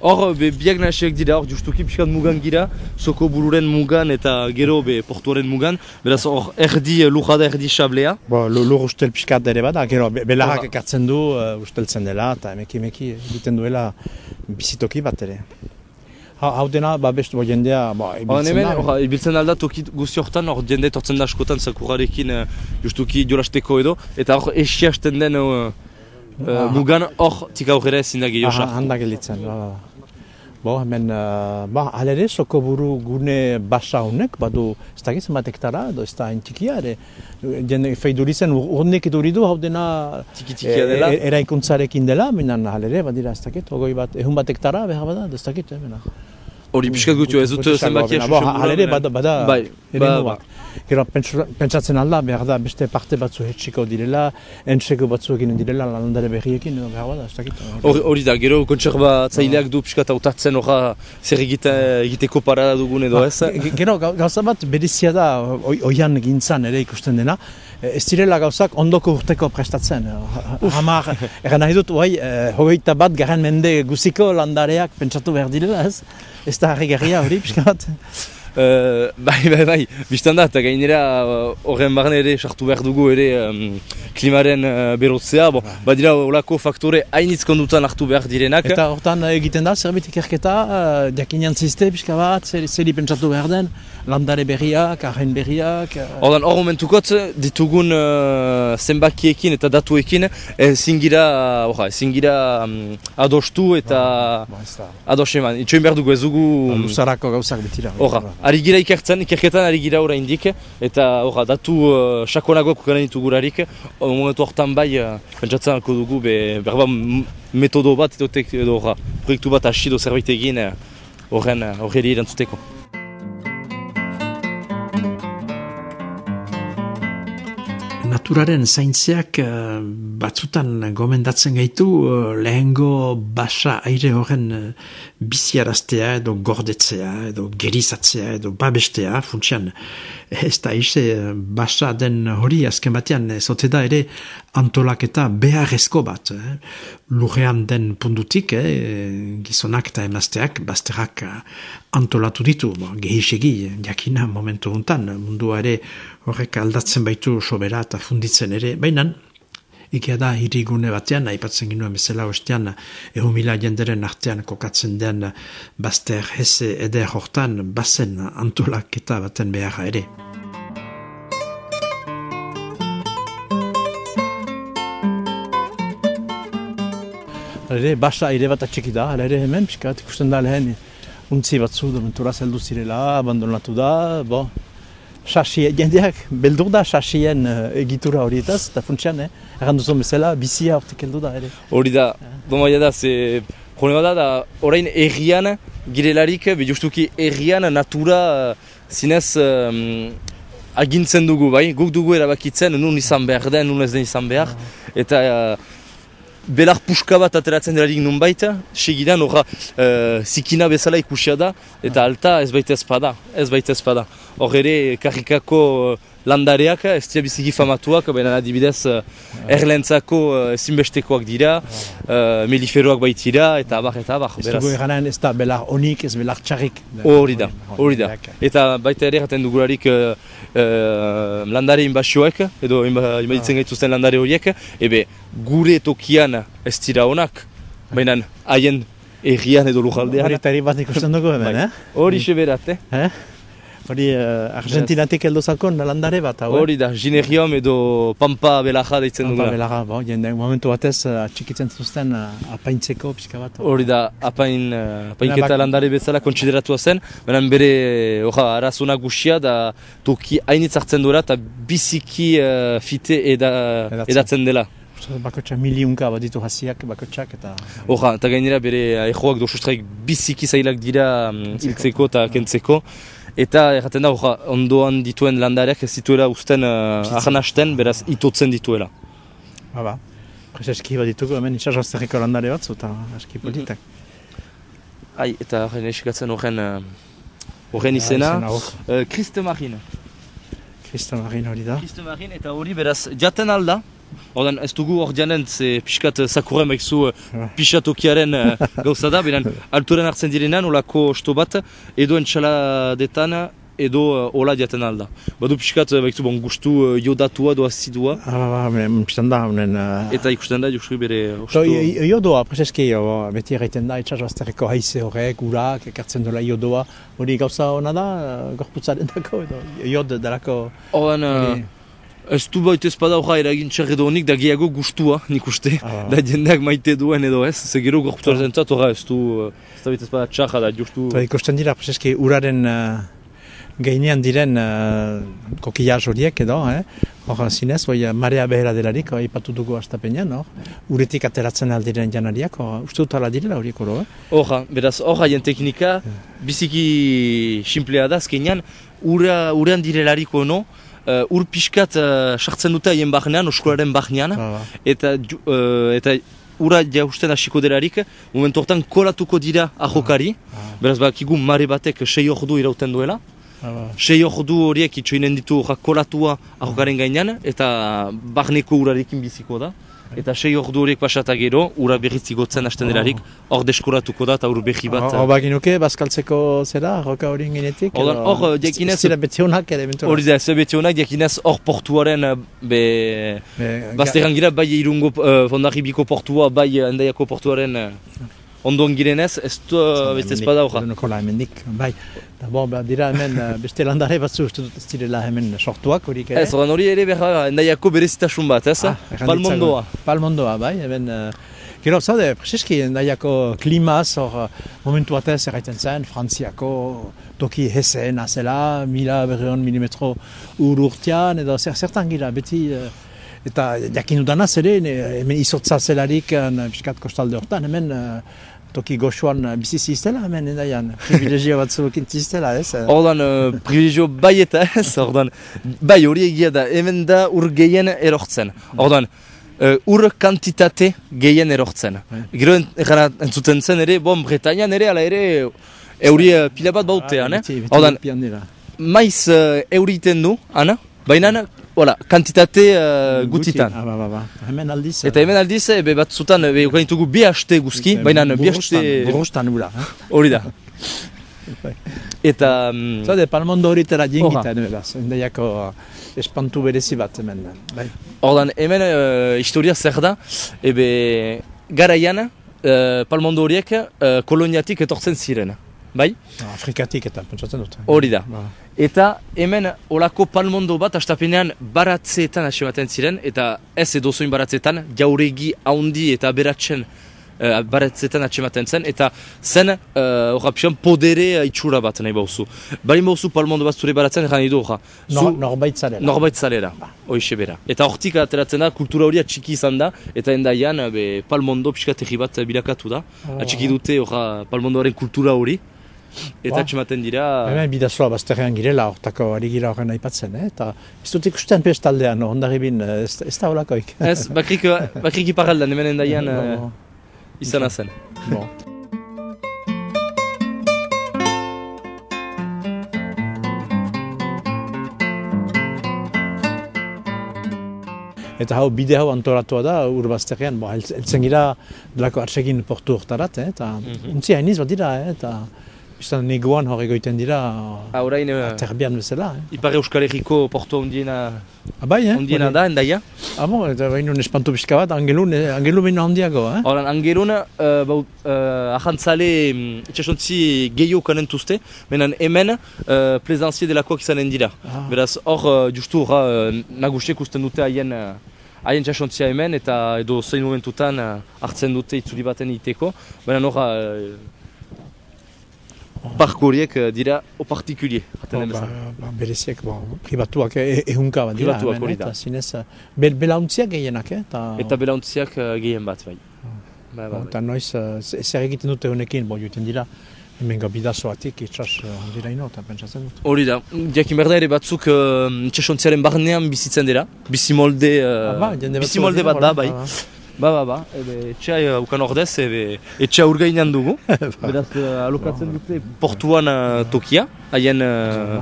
Hor, be, biak nahasiak dira, hor justuki pixkat mugan gira, soko bururen mugan eta gero be portuaren mugan, beraz hor erdi eh, lujada, erdi xablea. Bo, lu- lur ustel pixkat ere bada, gero be- belarrak ekartzen du uh, usteltzen dela, eta emeki emeki egiten duela bizitoki bat ere. Ha, hau dena, ba, beste bo, jendea, ba, ibiltzen da. hor, ibiltzen alda toki guzti hortan, hor jende etortzen da askotan sakurarekin eh, justuki jolasteko edo, eta hor esiasten den eh, Ah. mugan hor tika aurrera ezin da gehiago handa gelditzen, ba, ba. Bo, hemen, uh, ba, alere, soko buru gune basa honek, badu, ez da zenbat hektara, edo ez da entxikia, ere, jende feiduri zen, ur- urnek iduri du, hau dena, Tiki-tikia dela. e- eraikuntzarekin dela, minan, alere, badira, ez dakit, ogoi bat, ehun bat hektara, behar bada, ez dakit, eh. Hori pixkat gutu, ez dut Gutxi zenbakia izango, Bo, halere, bada, bada, Bai, eremu ba, bat. Gero, pentsa- pentsatzen alda, behar da, beste parte batzu hetxiko direla, entxeko batzu egin direla, landare berriekin, edo behar bada, ez dakit. Hori, da, gero kontserbatzaileak du pixkat hautatzen horra zer egite, egiteko parada dugun edo ez. Ge- Gero, gau- gauza bat berizia da, oi- oian gintzan ere ikusten dena, eh, ez direla gauzak ondoko urteko prestatzen. Hamar, *laughs* egan nahi dut, oai, eh, hogeita bat garen mende guziko landareak pentsatu behar direla, ez? Ez da harri hori, pixka bat? Uh, *laughs* bai, bai, bai, biztan da, eta gainera uh, horren barne ere sartu behar dugu ere um, klimaren uh, berotzea, bon, badira olako faktore hainitz kondutan hartu behar direnak. Eta hortan eh, egiten da, zerbait ikerketa, uh, diakinean ziste, pixka bat, zer, zeri pentsatu behar den, landare berriak, arren berriak... Uh, Ordan, hor momentukot ditugun uh, zenbakiekin eta datuekin ezin gira, uh, ezin gira um, adostu eta ba, ez da. ados eman. Itxoin behar dugu ez dugu... Luzarako gauzak betira. Horra, ari gira ikertzen, ikerketan ari gira oraindik eta horra, datu uh, sakonagoak ukanen ditugurarik, momentu hortan bai, uh, pentsatzen alko dugu, be, berba metodo bat edo, edo horra, proiektu bat hasi do zerbait egin horren, uh, horreri erantzuteko. No. Naturaren zaintzeak eh, batzutan gomendatzen gaitu eh, lehengo basa aire horren eh, biziaraztea edo gordetzea edo gerizatzea edo babestea funtsian ez da ise basa den hori azken batean ez ote da ere antolaketa beharrezko bat lurrean den pundutik eh? gizonak eta emazteak bazterrak antolatu ditu bo, gehisegi jakina momentu hontan mundua ere horrek aldatzen baitu sobera eta funditzen ere baina Egia da, hirigune batean, aipatzen ginuen bezala ostean, egun mila jenderen artean kokatzen den bazter heze eder hortan, bazen antolaketa baten beharra ere. Ere, basa aire bat atxiki da, ere hemen, pixka ikusten da lehen untzi batzu dementura zeldu zirela, abandonatu da, bo, sasi, jendeak beldur da sasien uh, egitura horietaz, eta funtsian, eh, duzun bezala, bizia hortik heldu da ere. Hori da, domaia da, ze problema da, da orain errian girelarik, be justuki errian natura zinez um, agintzen dugu, bai? Guk dugu erabakitzen, nun izan behar den, nun ez den izan behar, eta uh, belar puska bat ateratzen delarik nun baita, segidan horra uh, zikina bezala ikusia da, eta alta ez baita ezpada, ez baita ezpada. Hor ere, karrikako landareak, ez dira biziki famatuak, baina adibidez uh, erlentzako uh, ezinbestekoak dira, uh, meliferoak baitira, eta abar, eta abar. Ez dugu eranen ez da belar onik, ez belar txarrik. Hori da, hori da. Eta baita ere jaten dugularik uh, uh, landare inbasioek, edo inba- inbaditzen gaituzten landare horiek, ebe gure tokian ez dira onak, baina haien errian edo lujaldean. Hori eta eri bat ikusten dugu hemen, Bai. eh? Hori seberat, eh? Eh? Hori uh, Argentinatik heldu zakon landare bat, hau, eh? Hori da, gineriom edo pampa belaja deitzen Pampa duguna. belarra, bo, jende, momentu batez uh, atxikitzen zuzten uh, apaintzeko pixka bat. Hori da, apain, uh, apainketa bak- landare bezala kontsideratua zen, baina bere oja, arazuna guxia da toki hainitz hartzen duela eta biziki uh, fite eda, Edatzen. edatzen dela. Bakotxa miliunka bat ditu hasiak bakotxak eta... Horra, eta gainera bere ejoak dosustraik biziki zailak dira mm, hiltzeko eta kentzeko. Eta erraten da, horra, ondoan dituen landareak ez dituela usten uh, arnasten, beraz itotzen dituela. Ba, ba. Prezeski bat ditugu hemen itxasazterriko landare batzu eta aski politak. Ai, eta horren esikatzen horren uh, horren izena, uh, Kriste Marin. Kriston Marin hori da. Kriste Marin eta hori beraz jaten alda. Ordan ez dugu hor janen, ze pixkat uh, sakurren baikzu uh, *laughs* pixatokiaren uh, gauza da, beren *laughs* alturen hartzen direnean, olako osto bat, edo entxaladetan, edo uh, ola jaten alda. Badu pixkat uh, baikzu bon gustu uh, jodatua edo azidua, Ah, ba, ba, pistan da, hemen... Eta ikusten da justu bere osto... i- iodoa, prezeski, jo, beti egiten da, itxasazterriko haize horrek, urak, ekartzen dola iodoa. Hori gauza hona da, gorputzaren dako, edo iod delako... Horren, uh, ez du baita ezpada horra eragin txerredo honik, da gehiago gustua, nik uste, Ah. *laughs* da jendeak maite duen edo ez, ze gero gorputzaren zat horra ez du, uh, ez da baita ezpada txarra da justu... Eta ikusten dira, prezeski, uraren uh, gainean diren uh, kokillaz horiek edo, eh? Hor, zinez, oi, marea behera delarik, hor, ipatu dugu astapenean, hor. Uretik ateratzen aldiren janariak, hor, uste dut ala direla horiek oro, eh? Horra, beraz, hor haien teknika, biziki simplea da, azkenean, ura, urean direlariko no, uh, ur pixkat uh, sartzen dute haien bahnean, oskolaren bahnean, Ba, ba. eta, ju- uh, eta ura jausten hasiko delarik, momentu hortan kolatuko dira ahokari, beraz, bakigu mare batek sei ordu irauten duela, Ba, ba. sei ordu horiek itxoinen ditu kolatua ahokaren gainean, eta barneko urarekin biziko da, Eta sei ordu horiek pasata gero, ura berriz igotzen hasten delarik, hor deskoratuko da eta ur berri bat. Hor bagin nuke, bazkaltzeko zera, roka hori ingenetik? Edo- hor, eh, diakinez- Ez dira beti honak ere, eventuala. Hori da, ez beti honak, diakinez hor portuaren eh, be... Be- Bazterran gira, bai irungo uh, fondarribiko portua, bai eh, endaiako portuaren uh, ondoan girenez, ez du uh, beste ez bada hoja. Nokola hemendik, bai. Da, bon, ba, dira hemen eh, beste landare batzu uste dut ez direla hemen sortuak horik ere. Ez, ordan hori ere berra, endaiako berezitasun bat, ez? Ah, Palmondoa. Palmondoa, bai, hemen... Uh, Gero, zaude, prezeski, endaiako klimaz, hor, eh, momentu batez erraiten zen, Frantziako toki hezeen azela, mila berreon milimetro ur urtean, edo zer, zertan gira, beti... eh, eta jakin dudanaz ere, hemen izotza zelarik, uh, piskat kostalde hortan, hemen eh, toki goxuan uh, bizi ziztela, hemen endaian, *laughs* privilegio batzuekin ziztela, ez? eh? Ordan, uh, privilegio bai eta ez, ordan, bai hori egia da, hemen da ur gehien erortzen. Ordan, uh, ur kantitate gehien erortzen. Gero en- erran entzuten zen ere, bon, Bretañan ere, ala ere, euri uh, pila bat bautean, Ah, eh? Ordan, maiz uh, euriten du, ana, baina, hola, kantitate uh, gutitan. Ah, ba, ba, ba. Hemen aldiz... Eta hemen aldiz, ebe batzutan, ebe ukaintugu bi haste guzki, baina bi haste Burrustan ura. Eh? hori da. Eta... mm, Zade, palmondo hori tera jingita, beraz, endaiako espantu berezi bat hemen. Bai. Ordan, hemen uh, historia zer da, ebe garaian uh, palmondo horiek uh, koloniatik etortzen ziren. Bai? Afrikatik eta pentsatzen dut. Hori da. Ba. Eta hemen olako palmondo bat astapenean baratzeetan asematen ziren, eta ez edozoin baratzeetan, jauregi haundi eta beratzen uh, baratzeetan atxematen zen, eta zen, uh, horra pixan, podere uh, itxura bat nahi bauzu. Bari bauzu palmondo bat zure baratzen, egan idu, horra. Nor, norbait zarela. Norbait zalera, hoixe bera. Eta hortik ateratzen da, kultura hori atxiki izan da, eta endaian be, palmondo pixkategi bat bilakatu da. Atxiki dute horra palmondoaren kultura hori, eta Ba. atxematen dira... Hemen bidazoa bazterrean girela, hortako ari gira horren aipatzen, eh? eta ez dut ikusten pestaldean, ondarribin, eh, ez, ez da holakoik. Ez, bakrik, *laughs* bakrik iparaldan, hemen endaian eh, Bo, izana zen. bo. Eta hau bide hau antolatua da urbazterrean, bo, heltzen gira delako atsegin portu hortarat, eh? eta Mhm. untzi hainiz bat dira, eh? eta biztan negoan hor egoiten dira Haurain, uh, aterbian bezala. Eh? Ipar Euskal Herriko portu ondiena, Abai, eh? ondiena da, endaia. Ah, bon, eta baino espantu pixka bat, angelun, eh, angelu baino handiago, eh? Horan, angerun, uh, baut, uh, ahantzale um, itxasontzi gehiago kanentuzte, menan hemen uh, plezanzie delakoak izanen dira. Ah. Beraz, hor, uh, justu horra, uh, nagusiek usten dute haien uh, haien txasontzia hemen, eta edo zein momentutan uh, hartzen dute itzuli baten iteko, baina horra, uh, uh, dira o Bo, den ba, ba, bereziek, bo, pribatuak e, ehunka bat dira. Pribatuak hori eh, da. Eta zinez, eh, bel, belauntziak gehienak, eh? Ta, Eta belauntziak uh, gehien bat, bai. Ba, ba, bai. eta noiz, eh, ze- zer egiten dute honekin, bo, joiten dira, hemen bidazoatik itxas uh, handira ino, eta pentsatzen dut. Hori da, jakin behar da ere batzuk uh, itxasontziaren barnean bizitzen dira, bizimolde, uh, Ah, ba, jende bizimolde bat da, bai. hola. Ba, ba, ba, ebe, etxea uh, ukan ordez, ebe, etxea urgainan dugu. *laughs* Beraz, uh, alokatzen dute portuan uh, tokia, haien uh,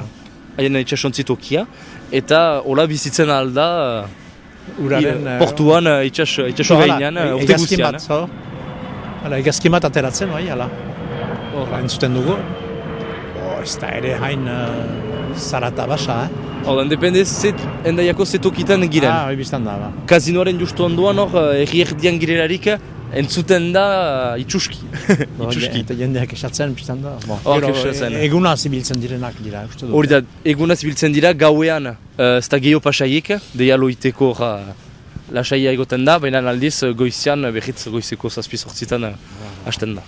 haien itxasontzi tokia, eta hola bizitzen alda uh, Uraren, i- eh, portuan uh, itxas, itxas urgainan, uh, urte guztian. Hala, egazkin bat ateratzen, bai, hala. Hala, entzuten dugu. Ez da ere hain uh, zarata basa, eh? Hora, depende zet, endaiako zetokitan giren. Ah, hoi biztan da, ba. Kasinoaren justu onduan hor, eh, erri erdian girelarik, entzuten da uh, itxuski. *laughs* itxuski. Eta jendeak esatzen, biztan da. Bo, Hor, gero, esatzen. e- eguna zibiltzen direnak dira, uste dut. Hori da, egunaz biltzen dira, gauean, uh, ez da gehiago pasaiek, deia loiteko uh, lasaia egoten da, baina aldiz goizian, berriz goizeko zazpi sortzitan uh, hasten da.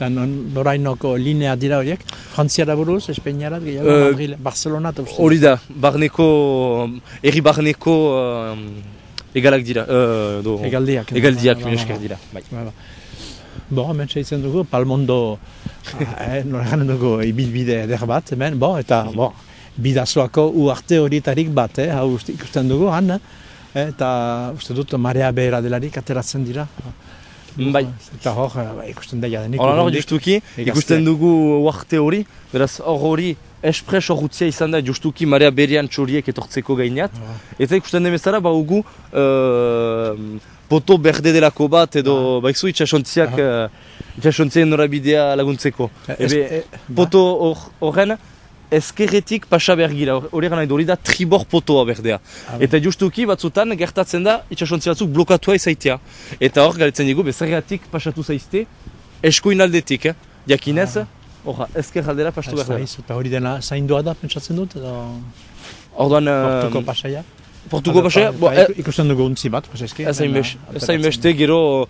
Eta non- norainoko linea dira horiek, Frantziara buruz, Espainiarat, gehiago, Eh, Madrid, Barcelona, eta. Hori da, barneko, um, erri barneko um, egalak dira. Uh, do, Egaldiak. Egaldiak, Ba, ba, ba, dira. Bai. Ba, ba. Bo, hemen segitzen dugu, Palmondo, *laughs* eh, norainen dugu ibilbide eder bat, hemen, bo, eta, bo, bidazoako uarte horietarik bat, eh, hau uste- ikusten dugu, han, eh, eta uste dut marea behera delarik ateratzen dira. Bai. Eta hor, eh, ba, ikusten da jadenik. Hola hor, urrundik. justuki, ikusten dugu uarte hori, beraz hor hori espres horrutzia izan da justuki marea berian txoriek etortzeko gainat. Eta ikusten demezara baugu uh, poto berde delako bat edo ah. baizu itxasontziak uh, itxasontzien norabidea laguntzeko. Ez- Ebe, e- poto hor- horren ezkerretik pasa behar gira, hori gana hori da tribor potoa berdea. Eta justuki batzutan gertatzen da itxasontzi batzuk blokatua izaitea. Eta hor galetzen digu, bezergatik pasatu zaizte, eskuin aldetik, eh? jakinez, horra, ezker aldera pasatu Ez behar eta hori dena zaindua da, pentsatzen dut, edo Orduan, portuko uh, pasaia. Portuko pasaia, bo, eh, ikusten dugu untzi bat, prezeski. ez hain beste, ez hain beste, gero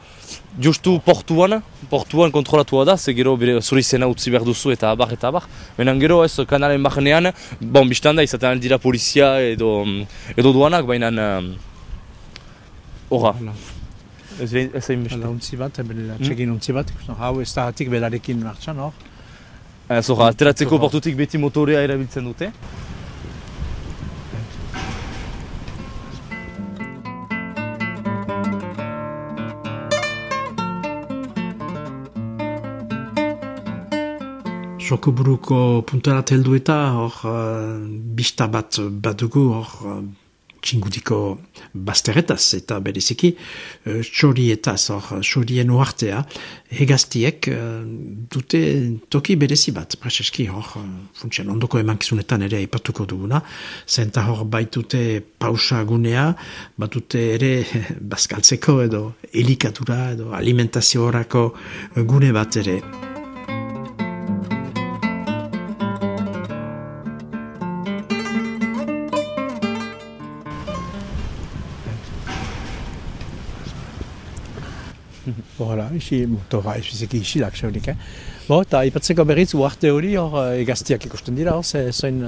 justu portuan, portuan kontrolatua da, ze gero bere zuri zena utzi behar duzu eta abar eta abar. Benen gero ez kanalen barnean, bon, biztan da izaten aldira polizia edo, edo duanak, baina horra, Hala. ez, hain beste. Untzi bat, ebel atxegin untzi bat, ikusten, hau ez da hatik belarekin martxan hor. Ez horra, ateratzeko portutik beti motorea erabiltzen dute. Sokoburuko puntarat heldu eta hor uh, bista bat badugu hor uh, txingudiko bazteretaz eta bereziki uh, txorietaz hor txorien uartea hegaztiek uh, dute toki berezi bat preseski hor uh, funtsian ondoko emankizunetan ere aipatuko duguna zenta hor baitute pausa gunea batute ere *laughs* bazkaltzeko edo elikadura edo alimentazio horako uh, gune bat ere Hala, isi, motora, iziki isilak seulik, eh? Bo, eta ipatzeko berriz uarte hori hor eh, egaztiak ikusten dira, hor, ze zoin...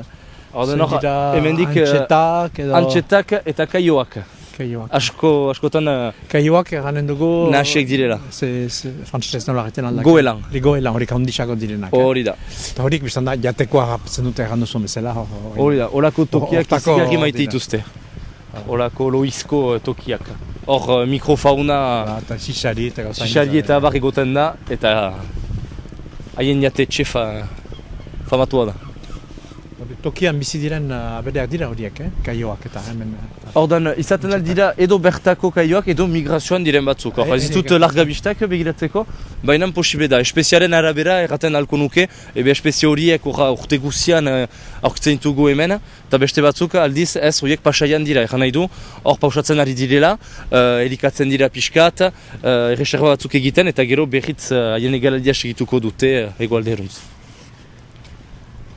Orduan hor, hemendik antxetak edo... antxetak eta kaioak. Kaioak. Asko, askotan uh, Kaioak eranen dugu... nahasiek direla. Ze, ze, frantzesez nola egiten aldak. Goelan. Li goelan, horik handixako direnak. Hori da. Eta horik biztan da, jateko harrapatzen dute errandu zuen bezala. hor- hor- Hori da, olako tokiak Hortako izigarri maite dira. dituzte. Olako loizko eh, tokiak. Hor eh, mikrofauna, Ba, Eta xixari eta gauza. xixari eta abar egoten da, eta haien jate txefa famatua da. Tokian bizi diren uh, abereak dira horiek, eh? Kaioak eta hemen. eh, Ordan izaten dira edo bertako kaioak edo migrazioan diren batzuk. Hor, E- ez ditut ere- largabistak begiratzeko, baina posible da. Espeziaren arabera erraten alko nuke, ebe espezie horiek urte guzian uh, aurkitzen ditugu hemen, eta beste batzuk aldiz ez horiek pasaian dira, erran nahi du, hor pausatzen ari direla, uh, elikatzen dira pixkat, uh, erreserba batzuk egiten, eta gero berriz uh, haien egalaldia segituko dute uh, egualderuz.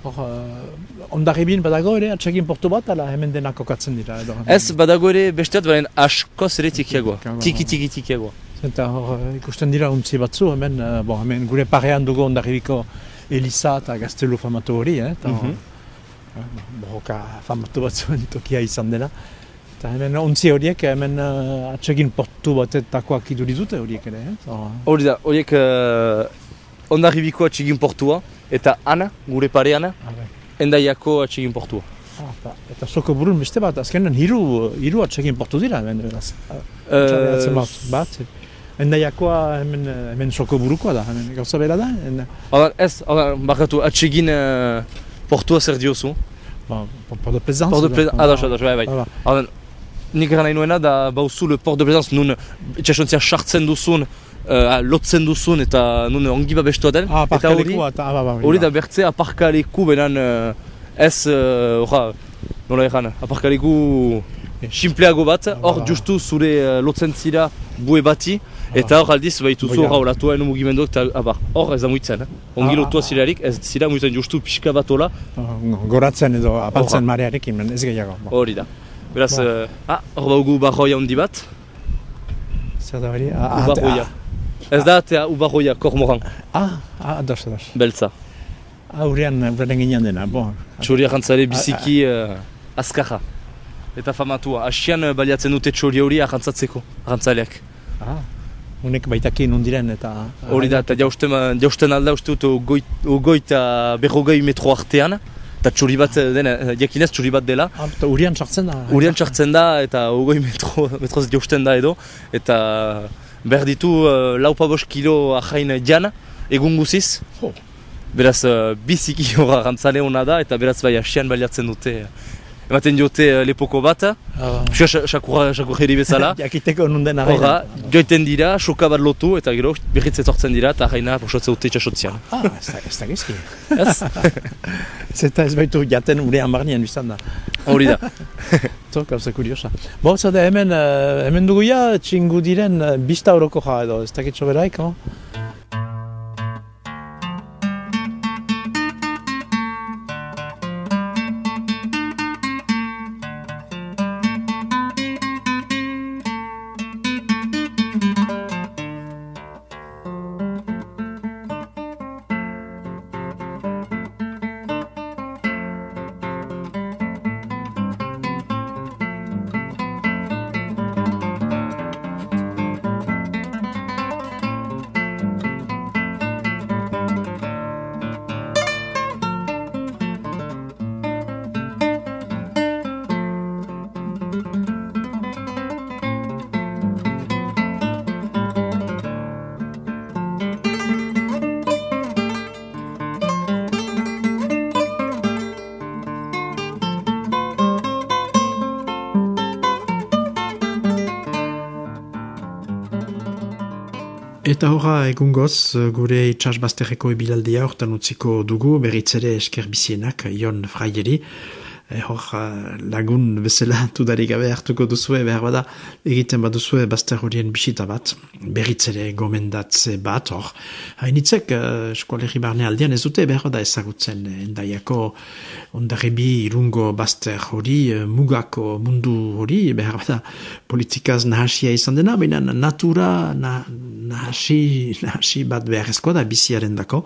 Hor, uh, ondarribin badago ere, atxegin portu bat, ala hemen denak kokatzen dira. Edo, Ez badago ere besteat, baina askoz ere tikiagoa, Tikiagoa. tiki tiki tikiagoa. Eta hor, uh, ikusten dira untzi batzu, hemen, uh, bon, hemen gure parean dugu ondarribiko Elisa eta Gaztelu famatu hori, eh? Eta, Mhm. uh, borroka famatu batzuen *laughs* tokia izan dela. Eta hemen untzi horiek, hemen uh, atxegin portu batetakoak iduri dute horiek ere, eh? Hor, Hori da, horiek uh, ondarribiko atxigin portua, eta ana, gure pareana, ah, bai. Endaiako atxigin portua. Ah, eta, eta soko burun beste bat, azkenean hiru, hiru atxegin portu dira hemen, beraz. Uh, bat, bat. Endaiakoa hemen, eh, hemen soko burukoa da, hemen gauza bera da. En, Ordan, ez, ordan, bakatu, atxigin uh, portua zer diozu. ba, por de plaisance. Port de. Plaisance, ados, ados, bai, bai. Ordan, nik gara nahi nuena da bauzu le Port de Plaisance nun itxasontzia sartzen duzun, uh, lotzen duzun eta nun ongi babestua den. Ah, eta hori, ah, ba, ba, hori da bertze aparkaleku benan uh, ez, uh, orra, nola egan, aparkaleku simpleago bat, hor ba. justu zure uh, lotzen zira bue bati, eta hor aldiz baituzu Boia. horra olatua eno mugimenduak eta abar, hor ez da muitzen, eh? ongi Ah, lotua ah, zirarik, ez zira muitzen justu pixka bat ola, Ah, Goratzen edo apaltzen marearekin, ez gehiago. Ba. hori da. Beraz, Ba. eh, ah, hor baugu barroia handi bat, Zer da hori? Ah, ah, ubarroia. Ez da, eta ubarroia, kormoran, Ah, ah, ados, ados. beltza. Ah, urean, urean ginen dena, bo. Txori ahantzare biziki uh, azkarra. Eta famatua, asian uh, baliatzen dute txori hori ahantzatzeko, ahantzaleak. Ah, unek baitakin undiren eta... Hori da, eta jausten, jausten alda uste dut ogoita berrogei metro artean, eta txori bat eh, dena, eh, jakinez txori bat dela. Ah, eta urian sartzen da. Urian txartzen da eta ogoi metro, *laughs* metroz jausten da edo, eta behar ditu uh, laupa bost kilo ahain jan, egun guziz. Jo. beraz uh, biziki *laughs* horra rantzale hona da, eta beraz bai asian baliatzen dute. Ematen diote uh, lepoko bat, Ah, Pixka sakurra sakurri bezala. *laughs* Jakiteko nunden Horra, arraina. joiten dira, soka bat lotu, eta gero berriz etortzen dira, eta jaina posotze dute itxasotzian. Ah, ez da, gizki. Ez? Zeta *laughs* ez baitu jaten urean barnean biztan da. Hori da. *laughs* To, gauza kuriosa. Bo, zade hemen, eh, hemen dugu ja, txingu diren eh, bista horoko ja edo, ez dakit soberaik, no? Eta horra egungoz, gure itxasbazterreko ebilaldia hortan utziko dugu, berriz ere esker bizienak, Ion Fraieri. E, hor eh, lagun bezala tudarik gabe hartuko duzue, behar bada egiten baduzue bazter horien bisita bat, berriz ere gomendatze bat, hor. Hainitzek, uh, eskualerri barne aldean ez dute, behar bada ezagutzen eh, endaiako ondarribi irungo bazter hori, eh, mugako mundu hori, behar bada politikaz nahasia izan dena, baina natura na, nahasi, nahasi bat beharrezkoa da biziaren dako,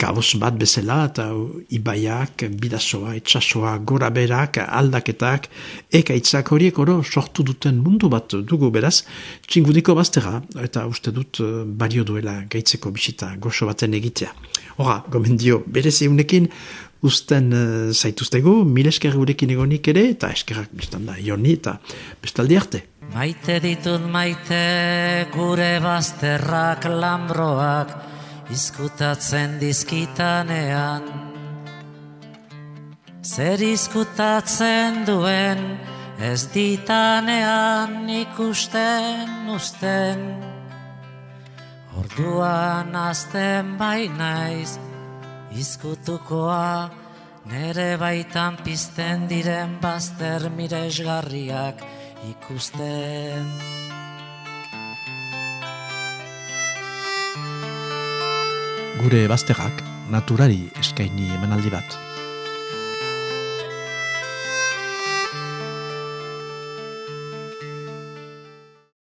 kabos bat bezala eta ibaiak, bidasoa, etxasoa, gora berak, aldaketak, ekaitzak horiek oro sortu duten mundu bat dugu beraz, txingudiko baztera, eta uste dut eh, balio duela gaitzeko bisita goxo baten egitea. Hora, gomendio berezi unekin, usten uh, zaituztegu, mil esker gurekin egonik ere, eta eskerrak biztan da, joni, eta bestaldi arte. Maite ditut maite gure bazterrak lambroak izkutatzen dizkitanean. Zer izkutatzen duen ez ditanean ikusten usten. Orduan azten bai naiz izkutukoa nere baitan pizten diren bazter miresgarriak ikusten. Gure bazterrak naturari eskaini emanaldi bat.